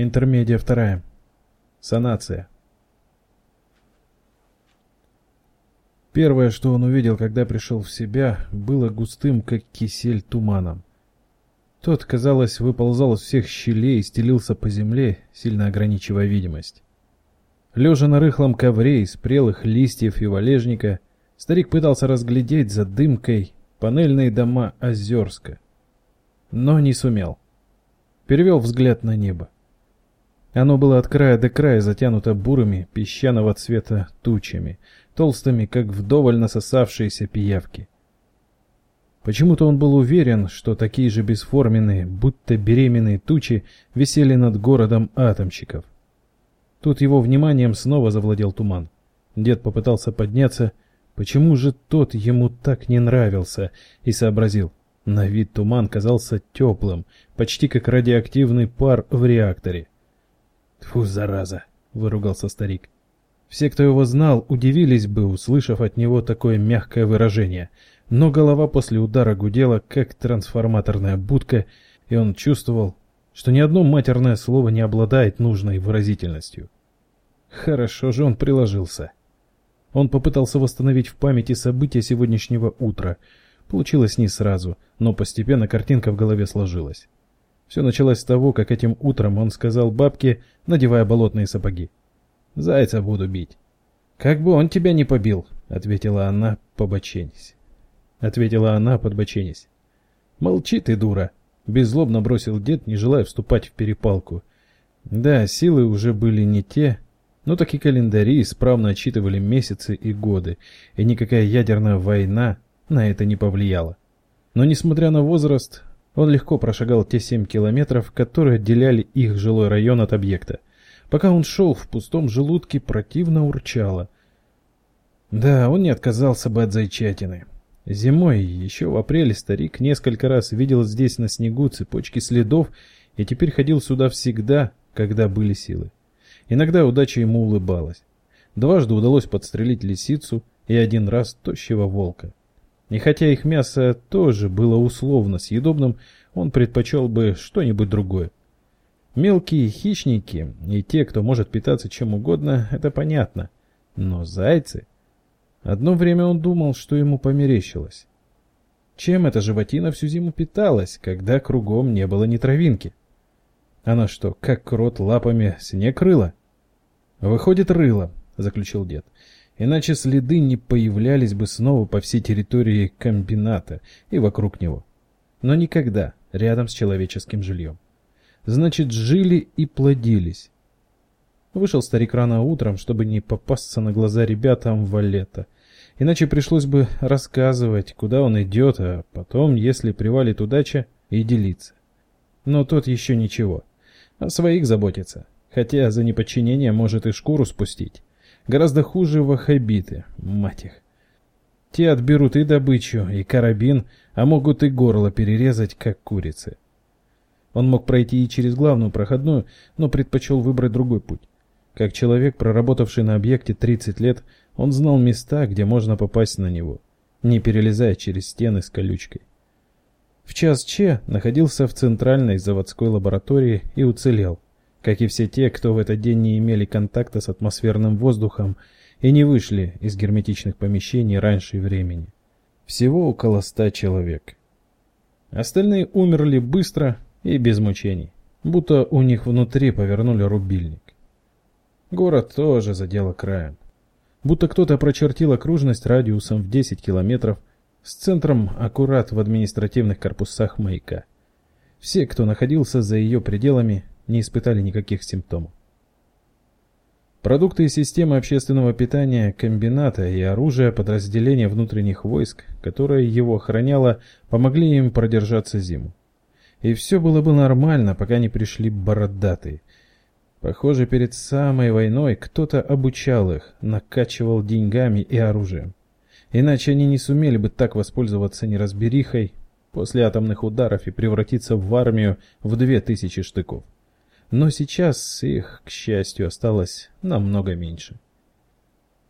Интермедия вторая. Санация. Первое, что он увидел, когда пришел в себя, было густым, как кисель, туманом. Тот, казалось, выползал из всех щелей и стелился по земле, сильно ограничивая видимость. Лежа на рыхлом ковре из прелых листьев и валежника, старик пытался разглядеть за дымкой панельные дома Озерска. Но не сумел. Перевел взгляд на небо. Оно было от края до края затянуто бурыми песчаного цвета тучами, толстыми, как вдоволь насосавшиеся пиявки. Почему-то он был уверен, что такие же бесформенные, будто беременные тучи висели над городом атомщиков. Тут его вниманием снова завладел туман. Дед попытался подняться, почему же тот ему так не нравился, и сообразил. На вид туман казался теплым, почти как радиоактивный пар в реакторе. «Тьфу, зараза!» — выругался старик. Все, кто его знал, удивились бы, услышав от него такое мягкое выражение — но голова после удара гудела, как трансформаторная будка, и он чувствовал, что ни одно матерное слово не обладает нужной выразительностью. Хорошо же он приложился. Он попытался восстановить в памяти события сегодняшнего утра. Получилось не сразу, но постепенно картинка в голове сложилась. Все началось с того, как этим утром он сказал бабке, надевая болотные сапоги. «Зайца буду бить». «Как бы он тебя не побил», — ответила она, побоченись. — ответила она, подбоченясь. «Молчи ты, дура!» — беззлобно бросил дед, не желая вступать в перепалку. Да, силы уже были не те, но такие календари исправно отчитывали месяцы и годы, и никакая ядерная война на это не повлияла. Но, несмотря на возраст, он легко прошагал те семь километров, которые отделяли их жилой район от объекта. Пока он шел, в пустом желудке противно урчало. Да, он не отказался бы от зайчатины. Зимой, еще в апреле, старик несколько раз видел здесь на снегу цепочки следов и теперь ходил сюда всегда, когда были силы. Иногда удача ему улыбалась. Дважды удалось подстрелить лисицу и один раз тощего волка. И хотя их мясо тоже было условно съедобным, он предпочел бы что-нибудь другое. Мелкие хищники и те, кто может питаться чем угодно, это понятно. Но зайцы... Одно время он думал, что ему померещилось. Чем эта животина всю зиму питалась, когда кругом не было ни травинки? Она что, как крот лапами снег рыла? Выходит, рыла, заключил дед. Иначе следы не появлялись бы снова по всей территории комбината и вокруг него. Но никогда рядом с человеческим жильем. Значит, жили и плодились. Вышел старик рано утром, чтобы не попасться на глаза ребятам валета. Иначе пришлось бы рассказывать, куда он идет, а потом, если привалит удача, и делиться. Но тот еще ничего. О своих заботится. Хотя за неподчинение может и шкуру спустить. Гораздо хуже вахабиты, мать их. Те отберут и добычу, и карабин, а могут и горло перерезать, как курицы. Он мог пройти и через главную проходную, но предпочел выбрать другой путь. Как человек, проработавший на объекте 30 лет, он знал места, где можно попасть на него, не перелезая через стены с колючкой. В час Че находился в центральной заводской лаборатории и уцелел, как и все те, кто в этот день не имели контакта с атмосферным воздухом и не вышли из герметичных помещений раньше времени. Всего около ста человек. Остальные умерли быстро и без мучений, будто у них внутри повернули рубильник. Город тоже задело краем. Будто кто-то прочертил окружность радиусом в 10 километров с центром аккурат в административных корпусах маяка. Все, кто находился за ее пределами, не испытали никаких симптомов. Продукты и системы общественного питания комбината и оружие подразделения внутренних войск, которое его охраняло, помогли им продержаться зиму. И все было бы нормально, пока не пришли бородатые, Похоже, перед самой войной кто-то обучал их, накачивал деньгами и оружием. Иначе они не сумели бы так воспользоваться неразберихой после атомных ударов и превратиться в армию в две тысячи штыков. Но сейчас их, к счастью, осталось намного меньше.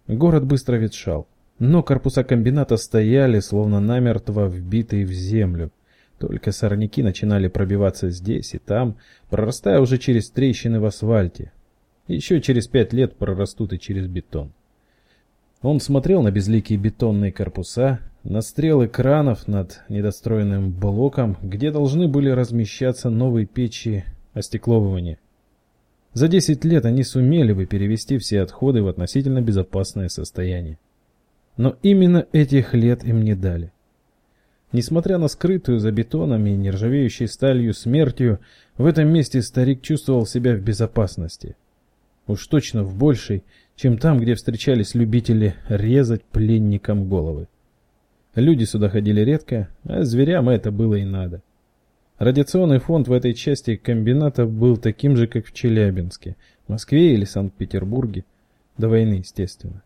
Город быстро ветшал, но корпуса комбината стояли, словно намертво вбитые в землю. Только сорняки начинали пробиваться здесь и там, прорастая уже через трещины в асфальте. Еще через пять лет прорастут и через бетон. Он смотрел на безликие бетонные корпуса, на стрелы кранов над недостроенным блоком, где должны были размещаться новые печи остекловывания. За 10 лет они сумели бы перевести все отходы в относительно безопасное состояние. Но именно этих лет им не дали. Несмотря на скрытую за бетонами и нержавеющей сталью смертью, в этом месте старик чувствовал себя в безопасности. Уж точно в большей, чем там, где встречались любители резать пленникам головы. Люди сюда ходили редко, а зверям это было и надо. Радиационный фонд в этой части комбината был таким же, как в Челябинске, Москве или Санкт-Петербурге. До войны, естественно.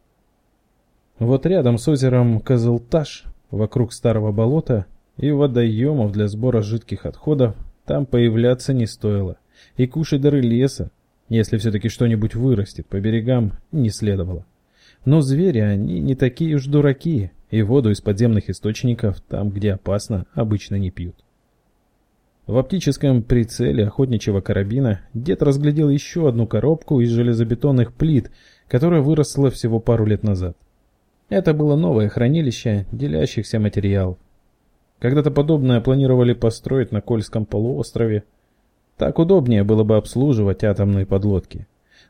Вот рядом с озером Козылташ вокруг старого болота и водоемов для сбора жидких отходов там появляться не стоило. И кушать дары леса, если все-таки что-нибудь вырастет по берегам, не следовало. Но звери, они не такие уж дураки, и воду из подземных источников, там, где опасно, обычно не пьют. В оптическом прицеле охотничьего карабина дед разглядел еще одну коробку из железобетонных плит, которая выросла всего пару лет назад. Это было новое хранилище делящихся материалов. Когда-то подобное планировали построить на Кольском полуострове. Так удобнее было бы обслуживать атомные подлодки.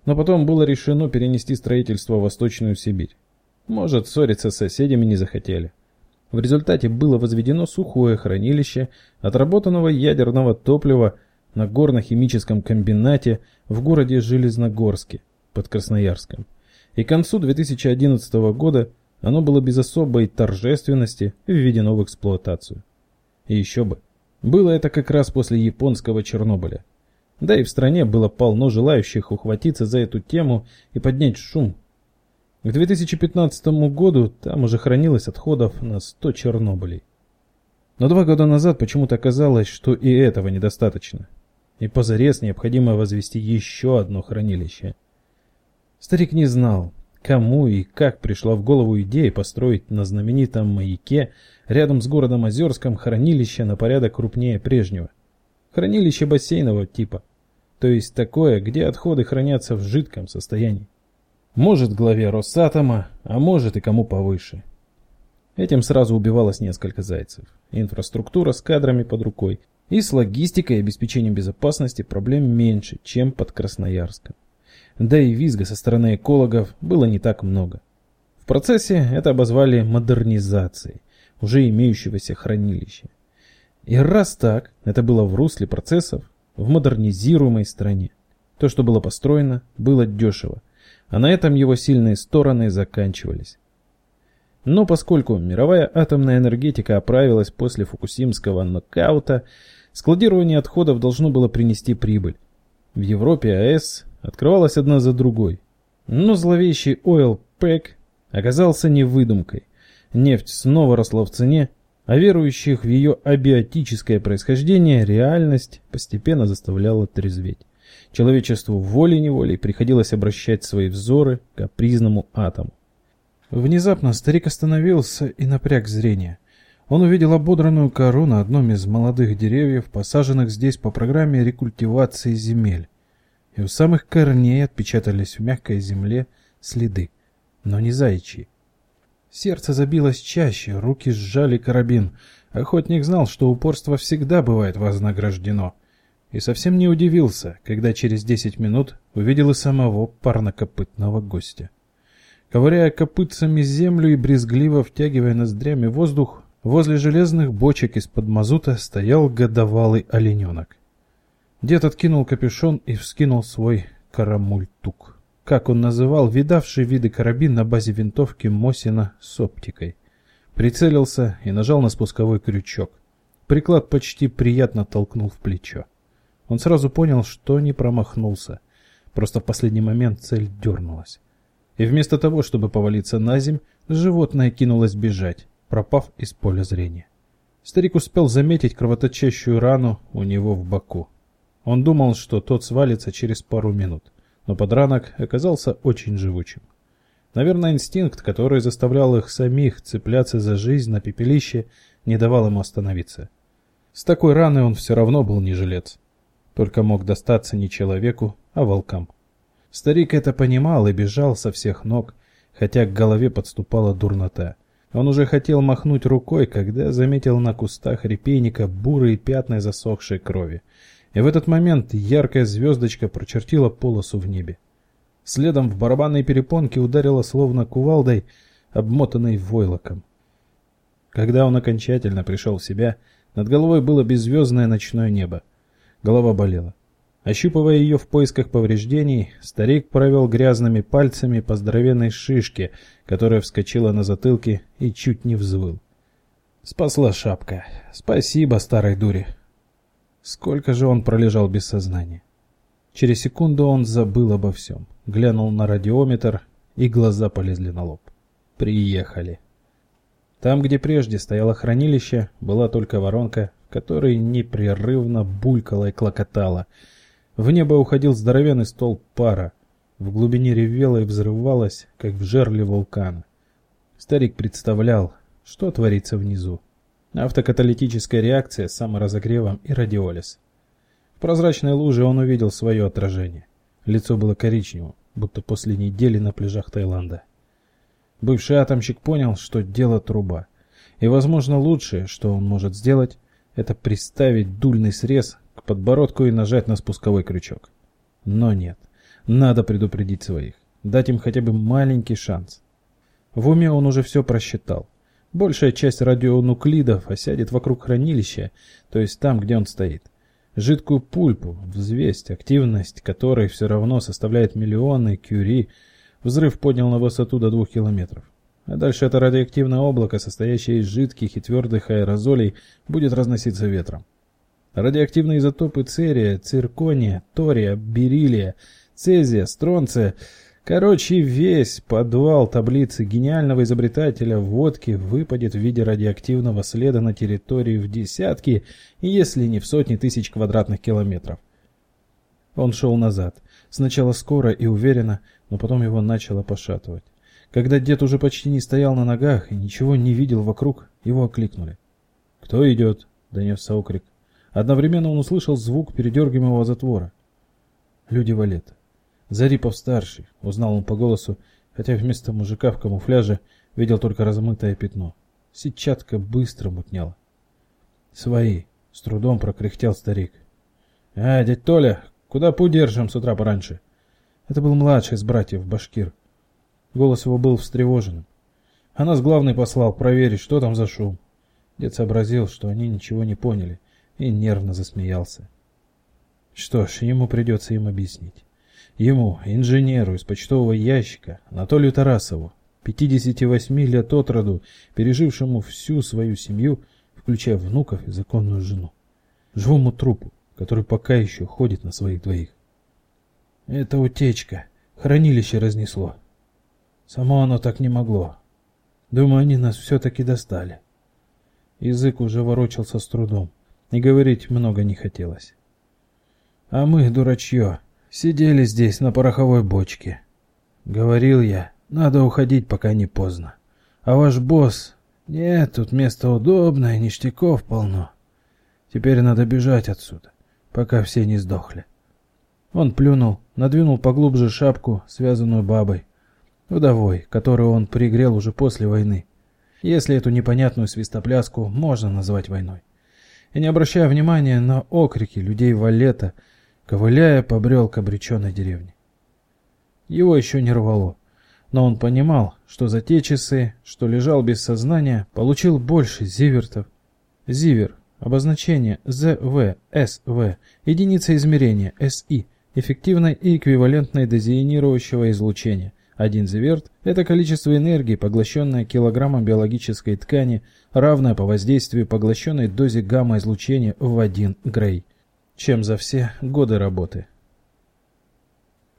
Но потом было решено перенести строительство в Восточную Сибирь. Может, ссориться с соседями не захотели. В результате было возведено сухое хранилище отработанного ядерного топлива на горно-химическом комбинате в городе Железногорске под Красноярском. И к концу 2011 года оно было без особой торжественности введено в эксплуатацию. И еще бы. Было это как раз после японского Чернобыля. Да и в стране было полно желающих ухватиться за эту тему и поднять шум. К 2015 году там уже хранилось отходов на 100 Чернобылей. Но два года назад почему-то оказалось, что и этого недостаточно. И позарез необходимо возвести еще одно хранилище. Старик не знал, Кому и как пришла в голову идея построить на знаменитом маяке рядом с городом Озерском хранилище на порядок крупнее прежнего? Хранилище бассейнового типа. То есть такое, где отходы хранятся в жидком состоянии. Может главе Росатома, а может и кому повыше. Этим сразу убивалось несколько зайцев. Инфраструктура с кадрами под рукой. И с логистикой и обеспечением безопасности проблем меньше, чем под Красноярском да и визга со стороны экологов было не так много. В процессе это обозвали модернизацией уже имеющегося хранилища. И раз так, это было в русле процессов в модернизируемой стране. То, что было построено, было дешево, а на этом его сильные стороны заканчивались. Но поскольку мировая атомная энергетика оправилась после фукусимского нокаута, складирование отходов должно было принести прибыль. В Европе АЭС открывалась одна за другой. Но зловещий Oil Pack оказался не выдумкой. Нефть снова росла в цене, а верующих в ее абиотическое происхождение реальность постепенно заставляла трезветь. Человечеству волей-неволей приходилось обращать свои взоры к капризному атому. Внезапно старик остановился и напряг зрение. Он увидел ободранную кору на одном из молодых деревьев, посаженных здесь по программе рекультивации земель и у самых корней отпечатались в мягкой земле следы, но не заячьи. Сердце забилось чаще, руки сжали карабин. Охотник знал, что упорство всегда бывает вознаграждено. И совсем не удивился, когда через десять минут увидел и самого парнокопытного гостя. Ковыряя копытцами землю и брезгливо втягивая ноздрями воздух, возле железных бочек из-под мазута стоял годовалый олененок. Дед откинул капюшон и вскинул свой карамультук. Как он называл видавший виды карабин на базе винтовки Мосина с оптикой. Прицелился и нажал на спусковой крючок. Приклад почти приятно толкнул в плечо. Он сразу понял, что не промахнулся. Просто в последний момент цель дернулась. И вместо того, чтобы повалиться на земь, животное кинулось бежать, пропав из поля зрения. Старик успел заметить кровоточащую рану у него в боку. Он думал, что тот свалится через пару минут, но подранок оказался очень живучим. Наверное, инстинкт, который заставлял их самих цепляться за жизнь на пепелище, не давал ему остановиться. С такой раной он все равно был не жилец. Только мог достаться не человеку, а волкам. Старик это понимал и бежал со всех ног, хотя к голове подступала дурнота. Он уже хотел махнуть рукой, когда заметил на кустах репейника бурые пятна засохшей крови. И в этот момент яркая звездочка прочертила полосу в небе. Следом в барабанной перепонке ударила словно кувалдой, обмотанной войлоком. Когда он окончательно пришел в себя, над головой было беззвездное ночное небо. Голова болела. Ощупывая ее в поисках повреждений, старик провел грязными пальцами по здоровенной шишке, которая вскочила на затылке и чуть не взвыл. Спасла шапка. Спасибо старой дуре. Сколько же он пролежал без сознания? Через секунду он забыл обо всем. Глянул на радиометр, и глаза полезли на лоб. Приехали. Там, где прежде стояло хранилище, была только воронка, в которой непрерывно булькала и клокотала — в небо уходил здоровенный столб пара. В глубине ревело и взрывалось, как в жерле вулкана. Старик представлял, что творится внизу. Автокаталитическая реакция с саморазогревом и радиолиз. В прозрачной луже он увидел свое отражение. Лицо было коричневым, будто после недели на пляжах Таиланда. Бывший атомщик понял, что дело труба. И, возможно, лучшее, что он может сделать, это приставить дульный срез к подбородку и нажать на спусковой крючок. Но нет. Надо предупредить своих. Дать им хотя бы маленький шанс. В уме он уже все просчитал. Большая часть радионуклидов осядет вокруг хранилища, то есть там, где он стоит. Жидкую пульпу, взвесть, активность которой все равно составляет миллионы кюри, взрыв поднял на высоту до двух километров. А дальше это радиоактивное облако, состоящее из жидких и твердых аэрозолей, будет разноситься ветром. Радиоактивные изотопы церия, циркония, тория, бериллия, цезия, стронция. Короче, весь подвал таблицы гениального изобретателя водки выпадет в виде радиоактивного следа на территории в десятки, если не в сотни тысяч квадратных километров. Он шел назад. Сначала скоро и уверенно, но потом его начало пошатывать. Когда дед уже почти не стоял на ногах и ничего не видел вокруг, его окликнули. «Кто идет?» — донесся окрик. Одновременно он услышал звук передергиваемого затвора. Люди валета. Зарипов-старший, узнал он по голосу, хотя вместо мужика в камуфляже видел только размытое пятно. Сетчатка быстро мутняла. «Свои!» — с трудом прокряхтел старик. «А, дядь Толя, куда путь держим с утра пораньше?» Это был младший из братьев, Башкир. Голос его был встревоженным. А нас главный послал проверить, что там за шум. Дед сообразил, что они ничего не поняли — и нервно засмеялся. Что ж, ему придется им объяснить. Ему, инженеру из почтового ящика, Анатолию Тарасову, 58 лет от роду, пережившему всю свою семью, включая внуков и законную жену. Живому трупу, который пока еще ходит на своих двоих. Это утечка. Хранилище разнесло. Само оно так не могло. Думаю, они нас все-таки достали. Язык уже ворочался с трудом. И говорить много не хотелось. А мы, дурачье, сидели здесь на пороховой бочке. Говорил я, надо уходить, пока не поздно. А ваш босс... Нет, тут место удобное, ништяков полно. Теперь надо бежать отсюда, пока все не сдохли. Он плюнул, надвинул поглубже шапку, связанную бабой. Вдовой, которую он пригрел уже после войны. Если эту непонятную свистопляску можно назвать войной и, не обращая внимания на окрики людей валета, ковыляя, побрел к обреченной деревне. Его еще не рвало, но он понимал, что за те часы, что лежал без сознания, получил больше зивертов. Зивер – обозначение ЗВ, СВ, единица измерения СИ, эффективной и эквивалентной дозионирующего излучения – один зиверт – это количество энергии, поглощенное килограммом биологической ткани, равное по воздействию поглощенной дозе гамма-излучения в 1 грей. Чем за все годы работы.